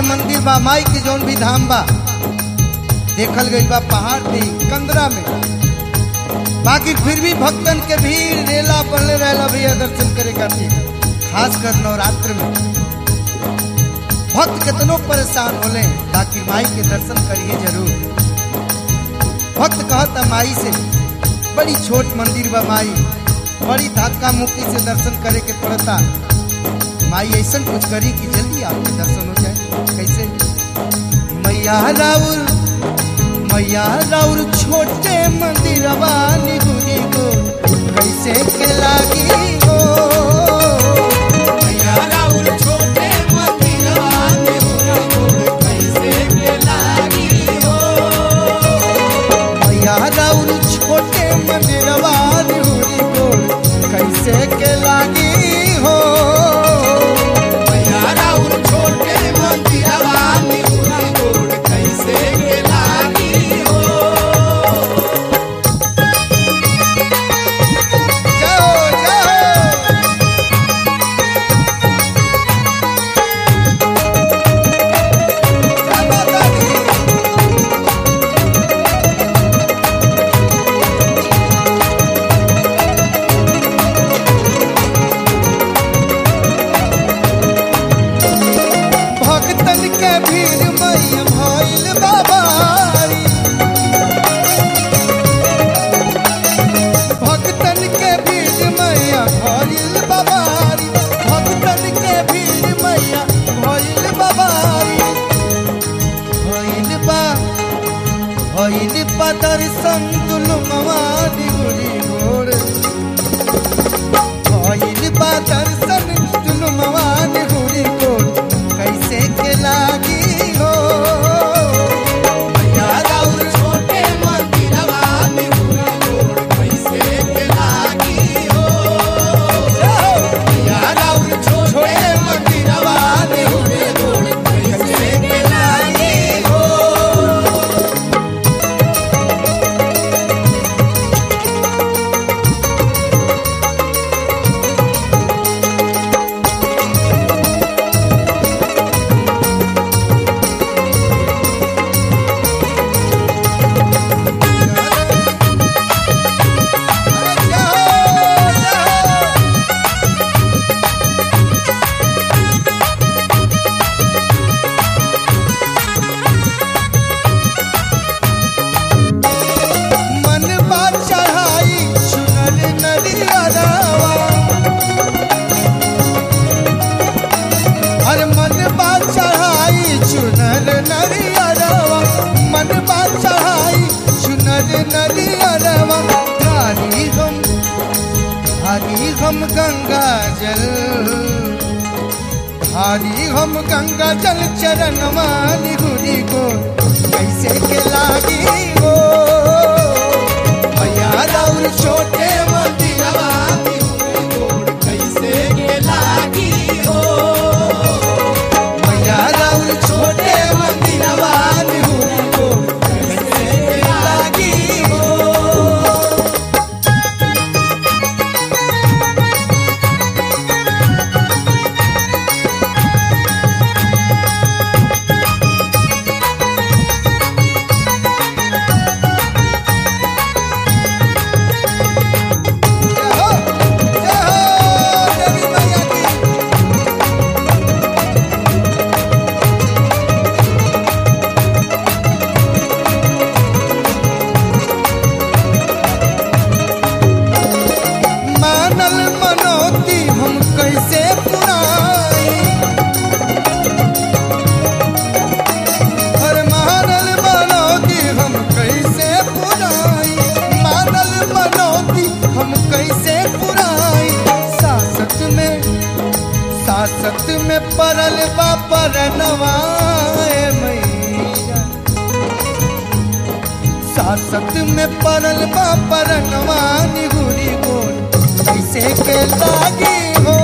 के मंदिर बा, माई के जौन भी धाम बा, देखल गई बा पहाड़ थी कंदरा में। बाकी फिर भी भक्तन के भीड़ रेला पड़ले रहला भैया दर्शन करे खातिर, खास कर नवरात्र में। भक्त कितनो परेशान होले, बाकी माई के दर्शन करिए ज़रूर। भक्त कहता माई से, बड़ी छोट मंदिर बा माई, बड़ी धक्का मुक्की से दर्शन करे के पड़ता। माई ऐसा कुछ करी कि जल्दी आपके दर्शन हो कैसे? मैया राउर मैया राउर छोटे मंदिरवा निगुरी को कैसे के लागी? হইলি পাতার সন্তুল মামা দিগুড়ি মোড় হইলি পাতার धारी हम गंगा जल। भारी हम गंगा जल, चरण मानी गुरी को। कैसे के लागी हो सासत में परल बा परनवा गुरी गुण कैसे के लागी हो?